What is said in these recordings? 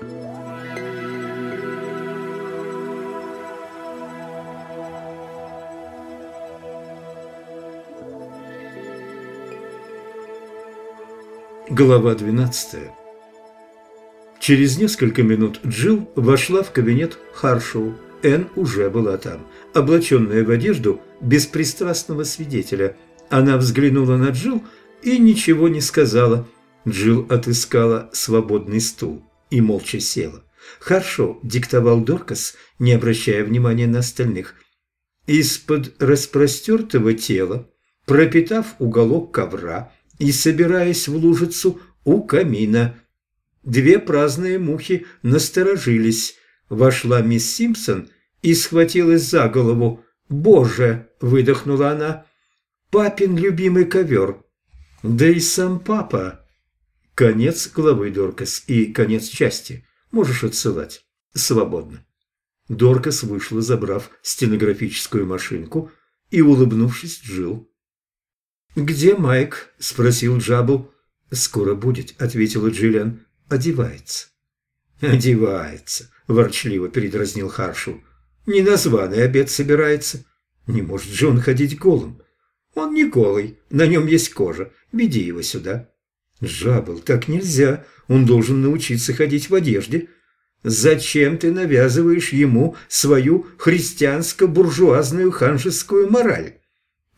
Глава 12 Через несколько минут Джилл вошла в кабинет Харшоу. Энн уже была там, облаченная в одежду беспристрастного свидетеля. Она взглянула на Джилл и ничего не сказала. Джилл отыскала свободный стул и молча села. Харшоу диктовал Доркас, не обращая внимания на остальных. Из-под распростертого тела, пропитав уголок ковра, и, собираясь в лужицу у камина. Две праздные мухи насторожились. Вошла мисс Симпсон и схватилась за голову. «Боже!» – выдохнула она. «Папин любимый ковер!» «Да и сам папа!» Конец главы Доркас и конец части. Можешь отсылать. Свободно. Доркас вышла, забрав стенографическую машинку, и, улыбнувшись, Джил «Где Майк?» – спросил Джабл. «Скоро будет», – ответила Джиллиан. «Одевается». «Одевается», – ворчливо передразнил Харшу. «Не на званый обед собирается. Не может же он ходить голым. Он не голый, на нем есть кожа. Веди его сюда». «Джабл, так нельзя. Он должен научиться ходить в одежде». «Зачем ты навязываешь ему свою христианско-буржуазную ханжескую мораль?»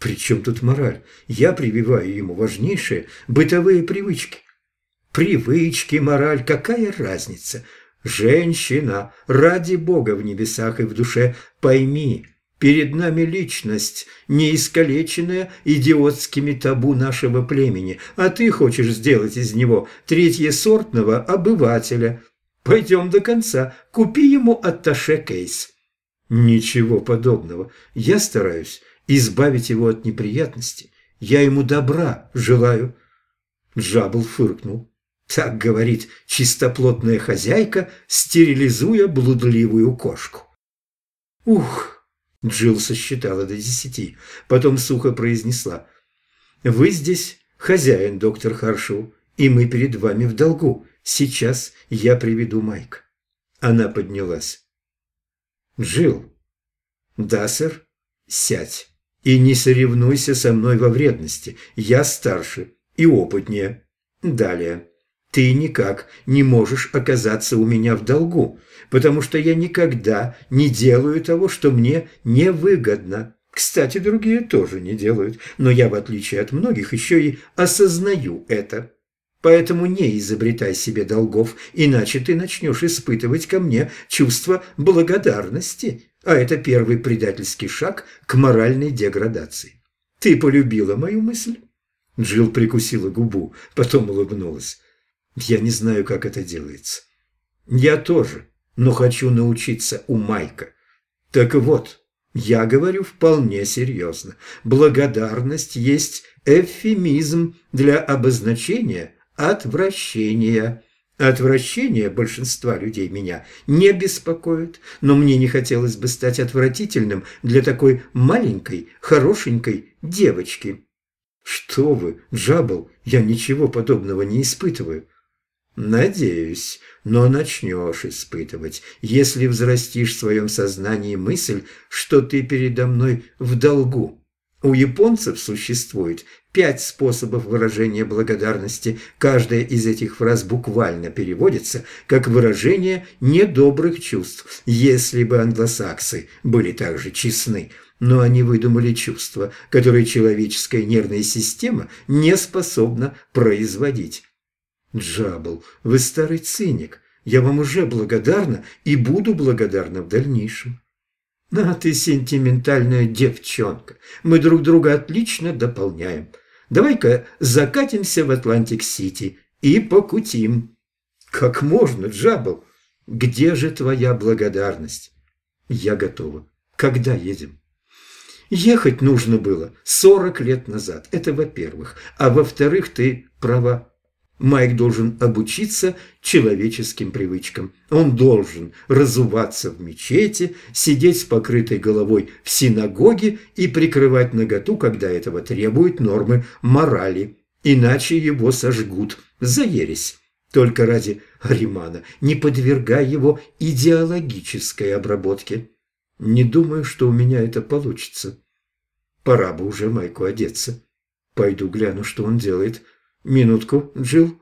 При чем тут мораль? Я прививаю ему важнейшие бытовые привычки. Привычки, мораль, какая разница? Женщина, ради Бога в небесах и в душе, пойми, перед нами личность, не искалеченная идиотскими табу нашего племени, а ты хочешь сделать из него третьесортного обывателя. Пойдем до конца, купи ему атташе кейс. Ничего подобного. Я стараюсь избавить его от неприятностей. Я ему добра желаю. Джабл фыркнул. Так говорит чистоплотная хозяйка, стерилизуя блудливую кошку. Ух! Джилл сосчитала до десяти, потом сухо произнесла. «Вы здесь хозяин, доктор Харшоу, и мы перед вами в долгу. Сейчас я приведу Майк». Она поднялась. «Джилл». «Да, сэр. Сядь». И не соревнуйся со мной во вредности. Я старше и опытнее. Далее. Ты никак не можешь оказаться у меня в долгу, потому что я никогда не делаю того, что мне невыгодно. Кстати, другие тоже не делают, но я, в отличие от многих, еще и осознаю это. Поэтому не изобретай себе долгов, иначе ты начнешь испытывать ко мне чувство благодарности а это первый предательский шаг к моральной деградации. Ты полюбила мою мысль? Джилл прикусила губу, потом улыбнулась. Я не знаю, как это делается. Я тоже, но хочу научиться у Майка. Так вот, я говорю вполне серьезно. Благодарность есть эвфемизм для обозначения отвращения. Отвращение большинства людей меня не беспокоит, но мне не хотелось бы стать отвратительным для такой маленькой, хорошенькой девочки. Что вы, Джабл, я ничего подобного не испытываю. Надеюсь, но начнешь испытывать, если взрастишь в своем сознании мысль, что ты передо мной в долгу. У японцев существует пять способов выражения благодарности. Каждая из этих фраз буквально переводится как выражение недобрых чувств, если бы англосаксы были также честны. Но они выдумали чувства, которые человеческая нервная система не способна производить. Джабл, вы старый циник. Я вам уже благодарна и буду благодарна в дальнейшем. «А ты сентиментальная девчонка. Мы друг друга отлично дополняем. Давай-ка закатимся в Атлантик-Сити и покутим». «Как можно, Джабл? Где же твоя благодарность?» «Я готова. Когда едем?» «Ехать нужно было сорок лет назад. Это во-первых. А во-вторых, ты права. Майк должен обучиться человеческим привычкам. Он должен разуваться в мечети, сидеть с покрытой головой в синагоге и прикрывать наготу, когда этого требуют нормы морали. Иначе его сожгут за ересь. Только ради Аримана не подвергай его идеологической обработке. Не думаю, что у меня это получится. Пора бы уже Майку одеться. Пойду гляну, что он делает. Минутку, Джилл.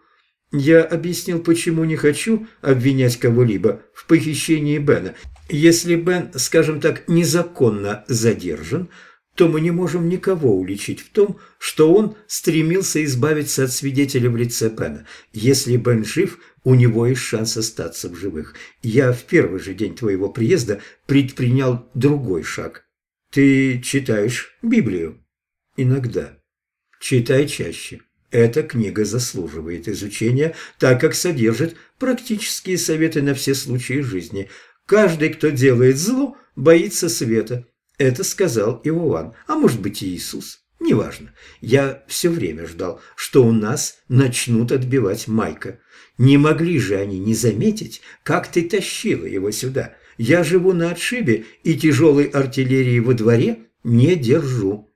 Я объяснил, почему не хочу обвинять кого-либо в похищении Бена. Если Бен, скажем так, незаконно задержан, то мы не можем никого уличить в том, что он стремился избавиться от свидетеля в лице Бена. Если Бен жив, у него есть шанс остаться в живых. Я в первый же день твоего приезда предпринял другой шаг. Ты читаешь Библию? Иногда. Читай чаще. Эта книга заслуживает изучения, так как содержит практические советы на все случаи жизни. Каждый, кто делает зло, боится света. Это сказал Иоанн, а может быть и Иисус. Неважно. Я все время ждал, что у нас начнут отбивать Майка. Не могли же они не заметить, как ты тащила его сюда. Я живу на отшибе и тяжелой артиллерии во дворе не держу.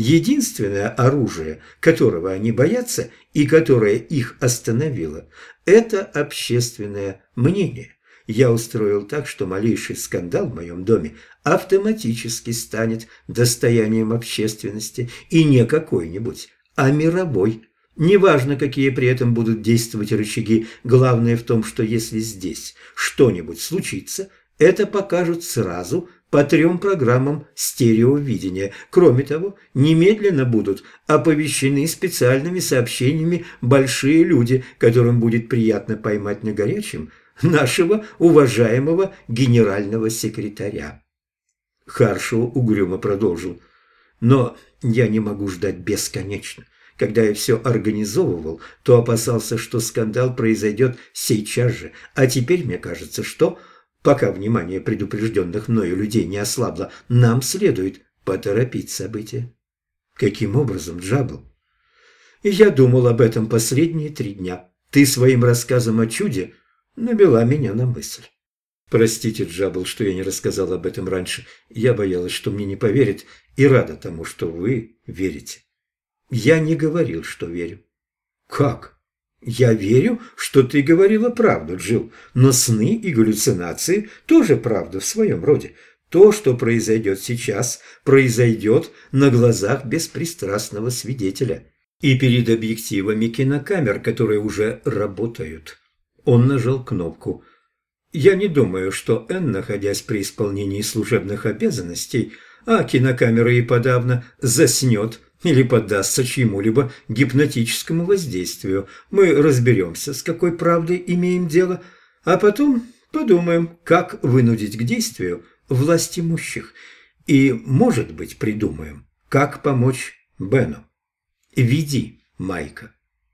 Единственное оружие, которого они боятся и которое их остановило, это общественное мнение. Я устроил так, что малейший скандал в моем доме автоматически станет достоянием общественности и не какой-нибудь, а мировой. Неважно, какие при этом будут действовать рычаги, главное в том, что если здесь что-нибудь случится, это покажут сразу по трем программам стереовидения. Кроме того, немедленно будут оповещены специальными сообщениями большие люди, которым будет приятно поймать на горячем нашего уважаемого генерального секретаря. Харшоу угрюмо продолжил. Но я не могу ждать бесконечно. Когда я все организовывал, то опасался, что скандал произойдет сейчас же, а теперь мне кажется, что Пока внимание предупрежденных мною людей не ослабло, нам следует поторопить события. Каким образом, Джабл? Я думал об этом последние три дня. Ты своим рассказом о чуде навела меня на мысль. Простите, Джабл, что я не рассказал об этом раньше. Я боялась, что мне не поверят, и рада тому, что вы верите. Я не говорил, что верю. Как? Я верю, что ты говорила правду, Джилл, но сны и галлюцинации тоже правда в своем роде. То, что произойдет сейчас, произойдет на глазах беспристрастного свидетеля и перед объективами кинокамер, которые уже работают. Он нажал кнопку. Я не думаю, что Энн, находясь при исполнении служебных обязанностей, а кинокамера и подавно, заснет или поддастся чьему-либо гипнотическому воздействию. Мы разберемся, с какой правдой имеем дело, а потом подумаем, как вынудить к действию власть имущих. И, может быть, придумаем, как помочь Бену. Веди, Майка.